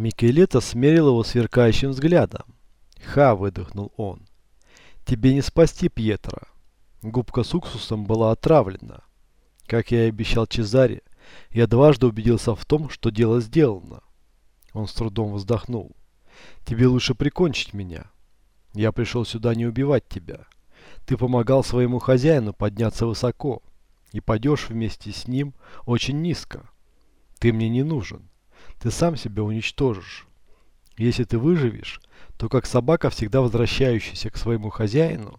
Микелета смерил его сверкающим взглядом. «Ха!» – выдохнул он. «Тебе не спасти Пьетро. Губка с уксусом была отравлена. Как я и обещал Чезаре, я дважды убедился в том, что дело сделано». Он с трудом вздохнул. «Тебе лучше прикончить меня. Я пришел сюда не убивать тебя. Ты помогал своему хозяину подняться высоко, и падешь вместе с ним очень низко. Ты мне не нужен. Ты сам себя уничтожишь. Если ты выживешь, то как собака, всегда возвращающаяся к своему хозяину,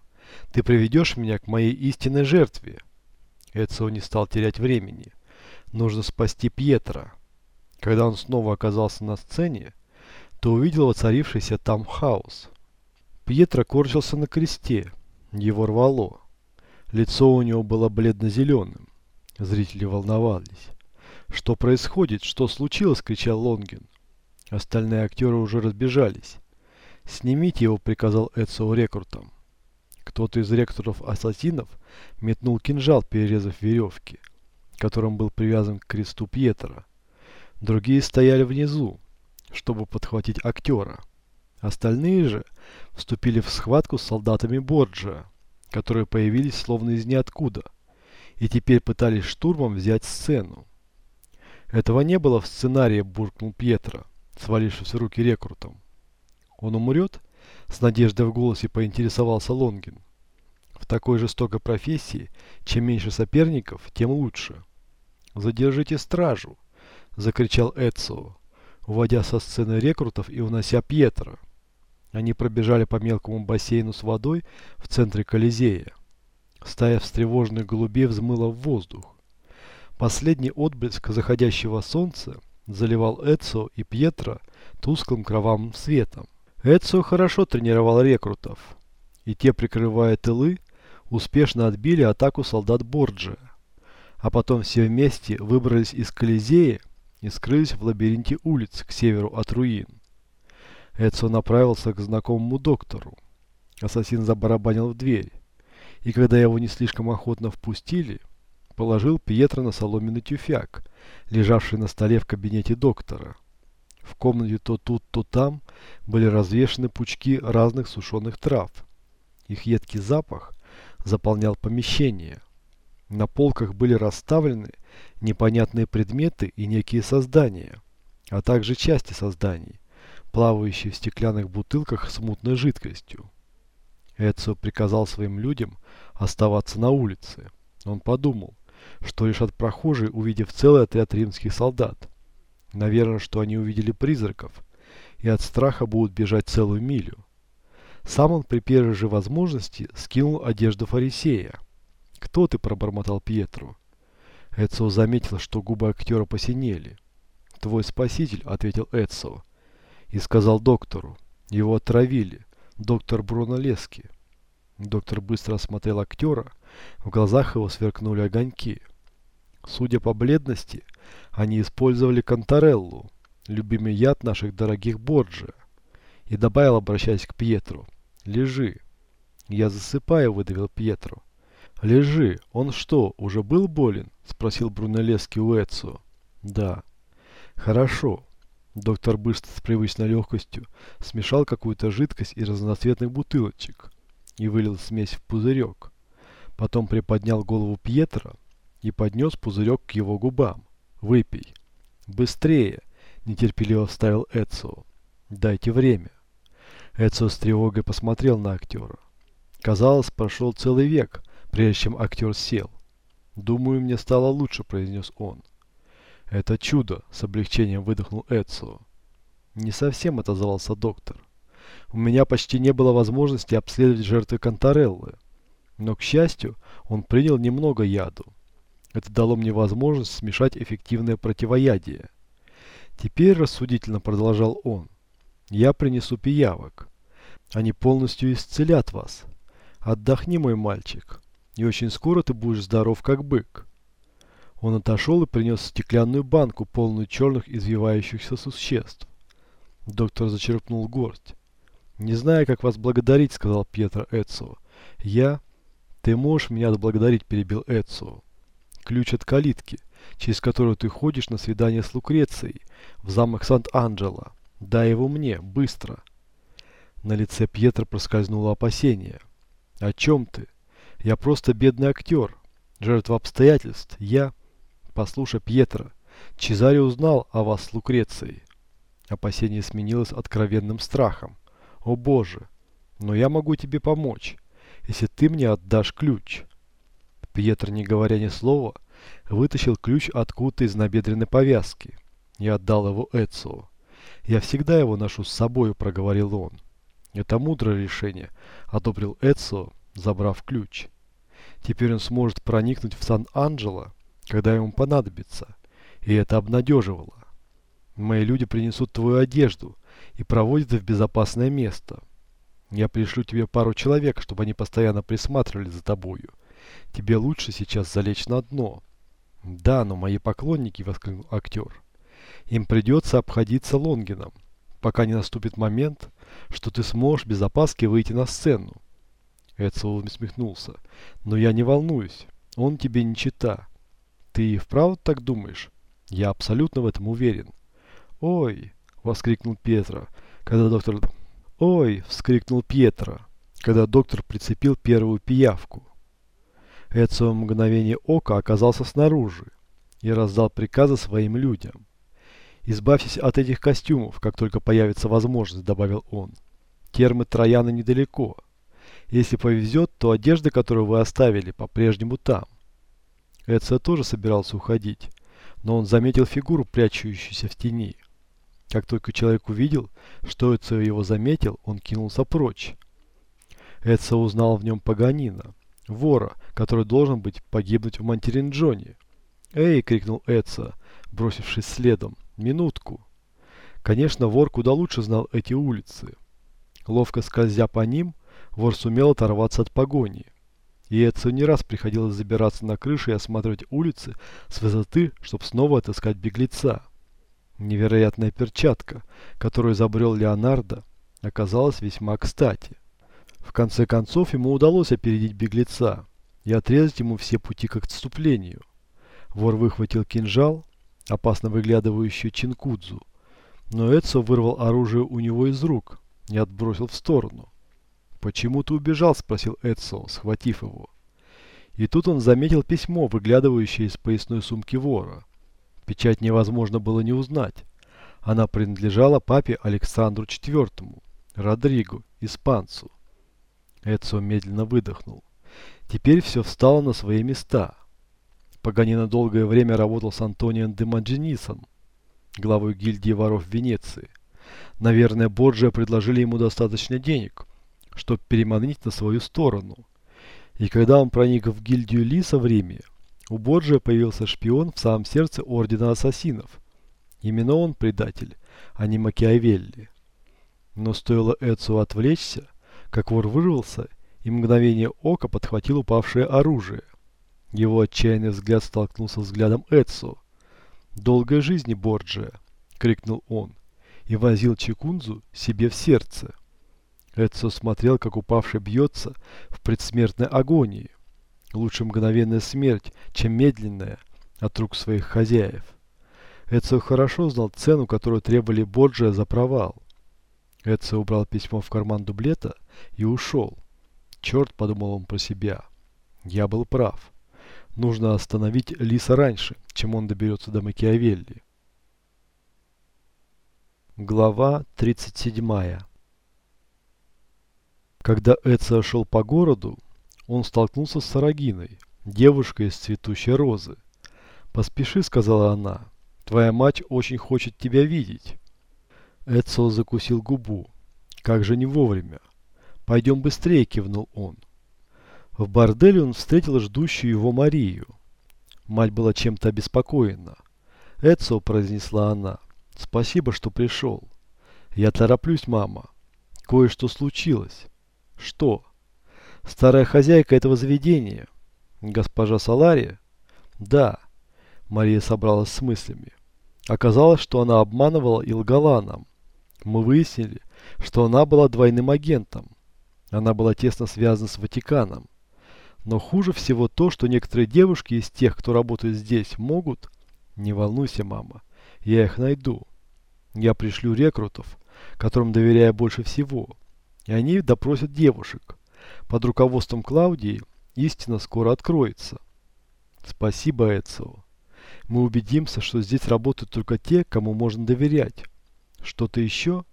ты приведешь меня к моей истинной жертве. Эцио не стал терять времени. Нужно спасти Пьетро. Когда он снова оказался на сцене, то увидел воцарившийся там хаос. Пьетро корчился на кресте. Его рвало. Лицо у него было бледно-зеленым. Зрители волновались. «Что происходит? Что случилось?» – кричал Лонгин. Остальные актеры уже разбежались. «Снимите его», – приказал Эцио рекрутам. Кто-то из рекрутеров-ассасинов метнул кинжал, перерезав веревки, которым был привязан к кресту Пьетера. Другие стояли внизу, чтобы подхватить актера. Остальные же вступили в схватку с солдатами Борджа, которые появились словно из ниоткуда, и теперь пытались штурмом взять сцену. Этого не было в сценарии, буркнул Пьетро, свалившись в руки рекрутом. Он умрет? С надеждой в голосе поинтересовался Лонгин. В такой жестокой профессии, чем меньше соперников, тем лучше. «Задержите стражу!» – закричал Эцио, уводя со сцены рекрутов и унося Пьетро. Они пробежали по мелкому бассейну с водой в центре Колизея. Стая встревоженных голубей взмыла в воздух. Последний отблеск заходящего солнца заливал Эцо и Пьетро тусклым кровавым светом. Эцо хорошо тренировал рекрутов, и те, прикрывая тылы, успешно отбили атаку солдат Борджия. А потом все вместе выбрались из Колизея и скрылись в лабиринте улиц к северу от руин. Эдсо направился к знакомому доктору. Ассасин забарабанил в дверь, и когда его не слишком охотно впустили, положил Пьетро на соломенный тюфяк, лежавший на столе в кабинете доктора. В комнате то тут, то там были развешаны пучки разных сушеных трав. Их едкий запах заполнял помещение. На полках были расставлены непонятные предметы и некие создания, а также части созданий, плавающие в стеклянных бутылках с мутной жидкостью. Эцио приказал своим людям оставаться на улице. Он подумал, что решат прохожие, увидев целый отряд римских солдат. Наверное, что они увидели призраков и от страха будут бежать целую милю. Сам он при первой же возможности скинул одежду фарисея. «Кто ты?» – пробормотал Пьетру. Эцио заметил, что губы актера посинели. «Твой спаситель», – ответил Эцио и сказал доктору. Его отравили. Доктор Бруно Лески. Доктор быстро осмотрел актера. В глазах его сверкнули огоньки. Судя по бледности, они использовали Контореллу, любимый яд наших дорогих Борджи. И добавил, обращаясь к Пьетру. «Лежи». «Я засыпаю», — выдавил Пьетро. «Лежи. Он что, уже был болен?» — спросил Брунеллески у Эцио. «Да». «Хорошо. Доктор быстро с привычной легкостью смешал какую-то жидкость из разноцветных бутылочек и вылил смесь в пузырек. Потом приподнял голову Пьетро и поднес пузырек к его губам. «Выпей». «Быстрее!» – нетерпеливо вставил Эцио. «Дайте время». Эцио с тревогой посмотрел на актера. Казалось, прошел целый век, прежде чем актер сел. «Думаю, мне стало лучше», – произнес он. «Это чудо!» – с облегчением выдохнул Эцио. «Не совсем», – отозвался доктор. «У меня почти не было возможности обследовать жертвы Контореллы. Но, к счастью, он принял немного яду. Это дало мне возможность смешать эффективное противоядие. Теперь, рассудительно продолжал он, я принесу пиявок. Они полностью исцелят вас. Отдохни, мой мальчик, и очень скоро ты будешь здоров, как бык. Он отошел и принес стеклянную банку, полную черных извивающихся существ. Доктор зачерпнул горсть. «Не знаю, как вас благодарить», — сказал Пьетро Эцио. «Я...» «Ты можешь меня отблагодарить», — перебил Эцио. «Ключ от калитки, через которую ты ходишь на свидание с Лукрецией в замок Сант-Анджело. Дай его мне, быстро. На лице Пьетро проскользнуло опасение. О чем ты? Я просто бедный актер. Жертва обстоятельств. Я... Послушай, Пьетро, Чезаре узнал о вас с Лукрецией. Опасение сменилось откровенным страхом. О боже, но я могу тебе помочь, если ты мне отдашь ключ. Пьетро, не говоря ни слова, вытащил ключ откуда-то из набедренной повязки и отдал его Эцио. «Я всегда его ношу с собою», — проговорил он. «Это мудрое решение», — одобрил Эцио, забрав ключ. «Теперь он сможет проникнуть в Сан-Анджело, когда ему понадобится, и это обнадеживало. Мои люди принесут твою одежду и проводят в безопасное место. Я пришлю тебе пару человек, чтобы они постоянно присматривали за тобою. Тебе лучше сейчас залечь на дно». «Да, но мои поклонники», — воскликнул актер. «Им придется обходиться Лонгином, пока не наступит момент, что ты сможешь без опаски выйти на сцену». Эдсел усмехнулся. «Но я не волнуюсь. Он тебе не чита. Ты и вправду так думаешь? Я абсолютно в этом уверен». «Ой!» — воскликнул Петра, когда доктор... «Ой!» — вскрикнул Пьетро, когда доктор прицепил первую пиявку. Эцио мгновение ока оказался снаружи и раздал приказы своим людям. «Избавьтесь от этих костюмов, как только появится возможность», — добавил он. «Термы Трояна недалеко. Если повезет, то одежда, которую вы оставили, по-прежнему там». Эцио тоже собирался уходить, но он заметил фигуру, прячущуюся в тени. Как только человек увидел, что Эцио его заметил, он кинулся прочь. Эцио узнал в нем Паганина вора, который должен быть погибнуть в Монтеринджоне. «Эй!» — крикнул Эдса, бросившись следом. «Минутку!» Конечно, вор куда лучше знал эти улицы. Ловко скользя по ним, вор сумел оторваться от погони. И Эдсу не раз приходилось забираться на крыши и осматривать улицы с высоты, чтобы снова отыскать беглеца. Невероятная перчатка, которую изобрел Леонардо, оказалась весьма кстати. В конце концов ему удалось опередить беглеца и отрезать ему все пути к отступлению. Вор выхватил кинжал, опасно выглядывающий Чинкудзу, но Эдсо вырвал оружие у него из рук и отбросил в сторону. «Почему ты убежал?» – спросил Эдсо, схватив его. И тут он заметил письмо, выглядывающее из поясной сумки вора. Печать невозможно было не узнать. Она принадлежала папе Александру IV, Родриго, испанцу. Эдсо медленно выдохнул. Теперь все встало на свои места. Паганина долгое время работал с Антонием де Маджинисом, главой гильдии воров Венеции. Наверное, Борджиа предложили ему достаточно денег, чтобы переманить на свою сторону. И когда он проник в гильдию Лиса в Риме, у Борджиа появился шпион в самом сердце Ордена Ассасинов. Именно он предатель, а не Макиавелли. Но стоило Эдсу отвлечься, как вор вырвался и мгновение ока подхватил упавшее оружие. Его отчаянный взгляд столкнулся взглядом Эдсо. «Долгой жизни, Борджия!» — крикнул он и возил Чекунзу себе в сердце. Эдсо смотрел, как упавший бьется в предсмертной агонии. Лучше мгновенная смерть, чем медленная от рук своих хозяев. Эдсо хорошо знал цену, которую требовали Борджия за провал. Эдсо убрал письмо в карман дублета и ушел. Черт, подумал он про себя. Я был прав. Нужно остановить Лиса раньше, чем он доберется до Макиавелли. Глава 37 Когда Эдсо шел по городу, он столкнулся с Сарагиной, девушкой из цветущей розы. «Поспеши», — сказала она, — «твоя мать очень хочет тебя видеть». Эдсо закусил губу. Как же не вовремя. «Пойдем быстрее», — кивнул он. В борделе он встретил ждущую его Марию. Мать была чем-то обеспокоена. «Эдсо», — произнесла она, — «спасибо, что пришел». «Я тороплюсь, мама. Кое-что случилось». «Что?» «Старая хозяйка этого заведения». «Госпожа Салария?» «Да». Мария собралась с мыслями. Оказалось, что она обманывала и лгала нам. Мы выяснили, что она была двойным агентом. Она была тесно связана с Ватиканом. Но хуже всего то, что некоторые девушки из тех, кто работает здесь, могут... Не волнуйся, мама, я их найду. Я пришлю рекрутов, которым доверяю больше всего, и они допросят девушек. Под руководством Клаудии истина скоро откроется. Спасибо, Эцио. Мы убедимся, что здесь работают только те, кому можно доверять. Что-то еще?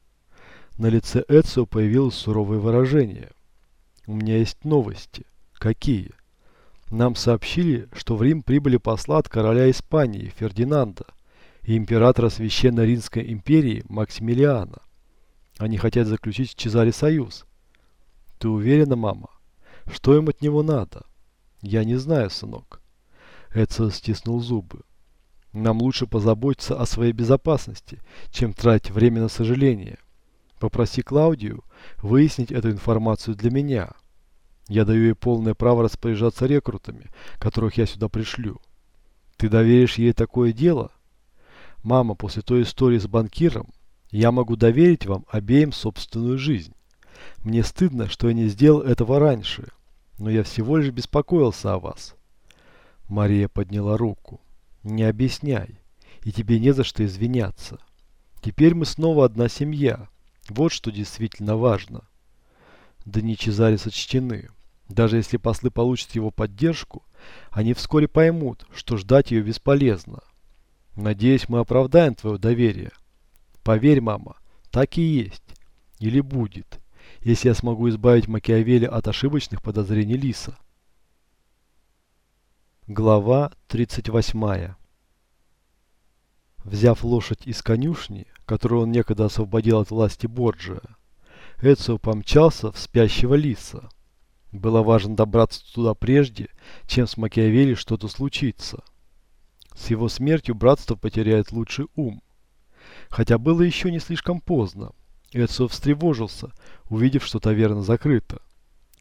На лице Эцио появилось суровое выражение. У меня есть новости. Какие? Нам сообщили, что в Рим прибыли посла от короля Испании Фердинанда и императора Священной Римской империи Максимилиана. Они хотят заключить с Чезаре союз. Ты уверена, мама? Что им от него надо? Я не знаю, сынок. Эдсо стиснул зубы. Нам лучше позаботиться о своей безопасности, чем тратить время на сожаление. Попроси Клаудию выяснить эту информацию для меня. Я даю ей полное право распоряжаться рекрутами, которых я сюда пришлю. Ты доверишь ей такое дело? Мама, после той истории с банкиром, я могу доверить вам обеим собственную жизнь. Мне стыдно, что я не сделал этого раньше, но я всего лишь беспокоился о вас. Мария подняла руку. Не объясняй, и тебе не за что извиняться. Теперь мы снова одна семья. Вот что действительно важно. Дни Чезари сочтены. Даже если послы получат его поддержку, они вскоре поймут, что ждать ее бесполезно. Надеюсь, мы оправдаем твое доверие. Поверь, мама, так и есть. Или будет, если я смогу избавить Макиавелли от ошибочных подозрений Лиса. Глава 38 Взяв лошадь из конюшни, которую он некогда освободил от власти Борджия, Эцио помчался в спящего лиса. Было важно добраться туда прежде, чем с Макиавелли что-то случится. С его смертью братство потеряет лучший ум. Хотя было еще не слишком поздно, Эцио встревожился, увидев, что таверна закрыта.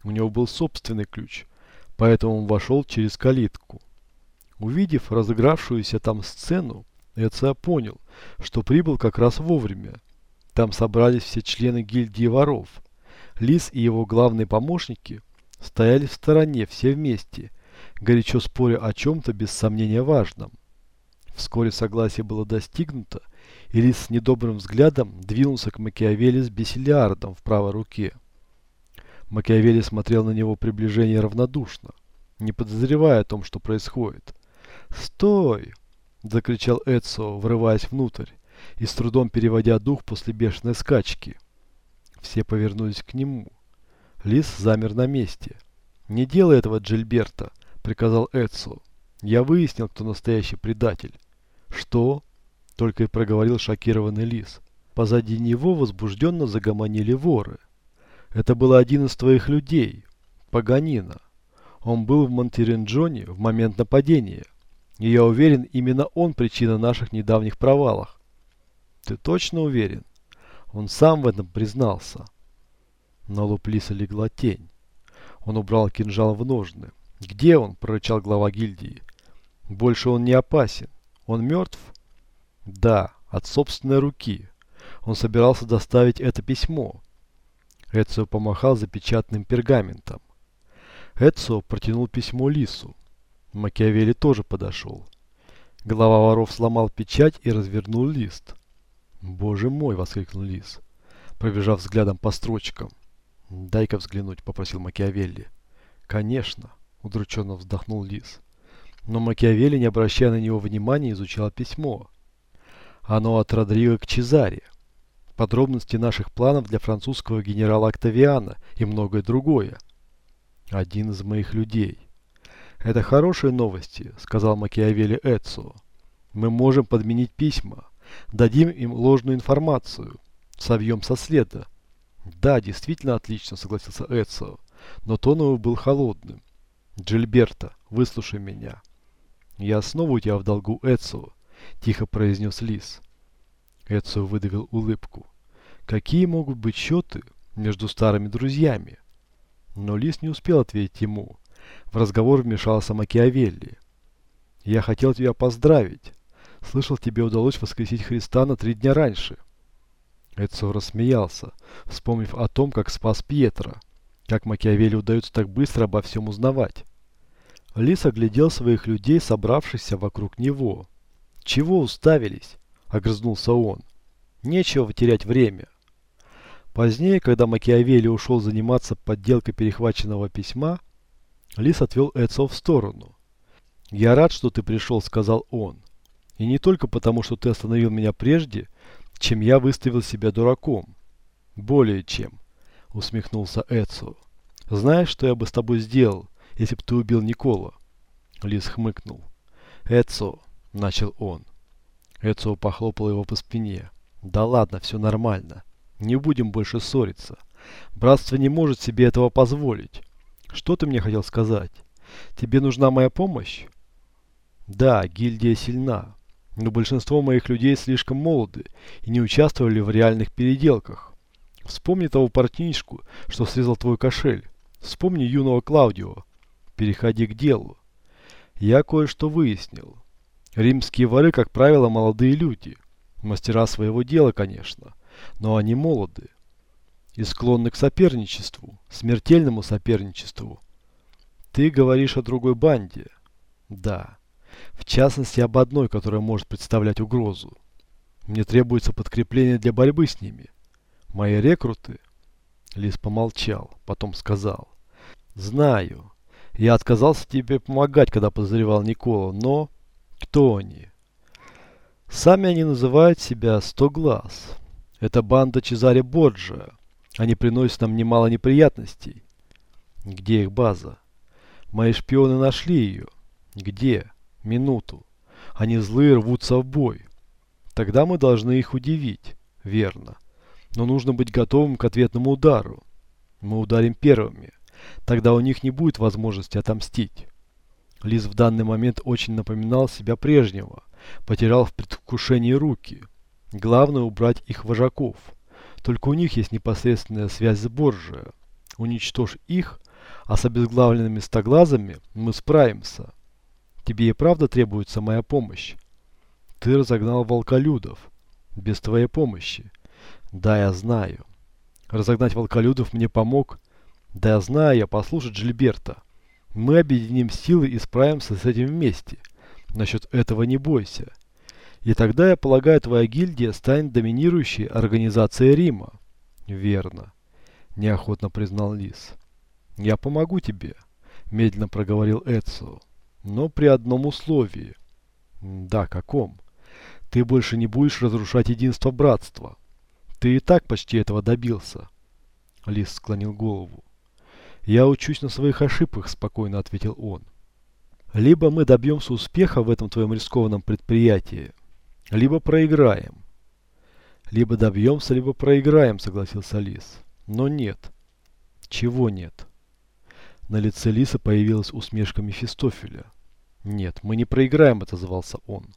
У него был собственный ключ – поэтому он вошел через калитку. Увидев разыгравшуюся там сцену, Эциа понял, что прибыл как раз вовремя. Там собрались все члены гильдии воров. Лис и его главные помощники стояли в стороне все вместе, горячо споря о чем-то без сомнения важном. Вскоре согласие было достигнуто, и с недобрым взглядом двинулся к Макиавелли с бесилиардом в правой руке. Макиавелли смотрел на него приближение равнодушно, не подозревая о том, что происходит. «Стой!» – закричал Эдсо, врываясь внутрь и с трудом переводя дух после бешеной скачки. Все повернулись к нему. Лис замер на месте. «Не делай этого, Джильберта!» – приказал Эдсо. «Я выяснил, кто настоящий предатель». «Что?» – только и проговорил шокированный Лис. Позади него возбужденно загомонили воры. Это был один из твоих людей, Паганина. Он был в Монтеренджоне в момент нападения. И я уверен, именно он причина наших недавних провалов. Ты точно уверен? Он сам в этом признался. На лоб Лиса легла тень. Он убрал кинжал в ножны. «Где он?» – прорычал глава гильдии. «Больше он не опасен. Он мертв?» «Да, от собственной руки. Он собирался доставить это письмо. Эцио помахал запечатанным пергаментом. Эцио протянул письмо Лису. Макиавелли тоже подошел. Глава воров сломал печать и развернул лист. «Боже мой!» — воскликнул Лис, пробежав взглядом по строчкам. «Дай-ка взглянуть», — попросил Макиавелли. «Конечно», — удрученно вздохнул Лис. Но Макиавелли, не обращая на него внимания, изучал письмо. Оно от Родриго к Чезаре подробности наших планов для французского генерала Октавиана и многое другое. Один из моих людей. Это хорошие новости, сказал Макиавелли Эцио. Мы можем подменить письма, дадим им ложную информацию, совьем со следа. Да, действительно отлично, согласился Эцио, но тон его был холодным. Джильберта, выслушай меня. Я снова у тебя в долгу, Эцио, тихо произнес Лис. Эцио выдавил улыбку. Какие могут быть счеты между старыми друзьями? Но Лис не успел ответить ему. В разговор вмешался Макиавелли. «Я хотел тебя поздравить. Слышал, тебе удалось воскресить Христа на три дня раньше». Эцио рассмеялся, вспомнив о том, как спас Пьетро. Как Макиавелли удается так быстро обо всем узнавать. Лис оглядел своих людей, собравшихся вокруг него. «Чего уставились?» – огрызнулся он. Нечего терять время. Позднее, когда Макиавелли ушел заниматься подделкой перехваченного письма, Лис отвел Эдсо в сторону. «Я рад, что ты пришел», — сказал он. «И не только потому, что ты остановил меня прежде, чем я выставил себя дураком. Более чем», — усмехнулся Эдсо. «Знаешь, что я бы с тобой сделал, если бы ты убил Никола?» Лис хмыкнул. «Эдсо», — начал он. Эдсо похлопал его по спине. «Да ладно, все нормально. Не будем больше ссориться. Братство не может себе этого позволить. Что ты мне хотел сказать? Тебе нужна моя помощь? Да, гильдия сильна, но большинство моих людей слишком молоды и не участвовали в реальных переделках. Вспомни того партнишку, что срезал твой кошель. Вспомни юного Клаудио. Переходи к делу. Я кое-что выяснил. Римские воры, как правило, молодые люди. Мастера своего дела, конечно но они молоды и склонны к соперничеству, смертельному соперничеству. Ты говоришь о другой банде. Да. В частности, об одной, которая может представлять угрозу. Мне требуется подкрепление для борьбы с ними. Мои рекруты... Лис помолчал, потом сказал. Знаю. Я отказался тебе помогать, когда подозревал Никола, но... Кто они? Сами они называют себя «Сто глаз». Это банда Чезаре Борджа. Они приносят нам немало неприятностей. Где их база? Мои шпионы нашли ее. Где? Минуту. Они злые рвутся в бой. Тогда мы должны их удивить. Верно. Но нужно быть готовым к ответному удару. Мы ударим первыми. Тогда у них не будет возможности отомстить. Лиз в данный момент очень напоминал себя прежнего. Потерял в предвкушении руки. Главное убрать их вожаков. Только у них есть непосредственная связь с Борджиа. Уничтожь их, а с обезглавленными стоглазами мы справимся. Тебе и правда требуется моя помощь. Ты разогнал волколюдов. Без твоей помощи. Да, я знаю. Разогнать волколюдов мне помог. Да, я знаю, я послушать Джильберта. Мы объединим силы и справимся с этим вместе. Насчет этого не бойся. И тогда, я полагаю, твоя гильдия станет доминирующей организацией Рима. Верно, неохотно признал Лис. Я помогу тебе, медленно проговорил Эцио. Но при одном условии. Да, каком? Ты больше не будешь разрушать единство братства. Ты и так почти этого добился. Лис склонил голову. Я учусь на своих ошибках, спокойно ответил он. Либо мы добьемся успеха в этом твоем рискованном предприятии, либо проиграем. Либо добьемся, либо проиграем, согласился Лис. Но нет. Чего нет? На лице Лиса появилась усмешка Мефистофеля. Нет, мы не проиграем, отозвался он.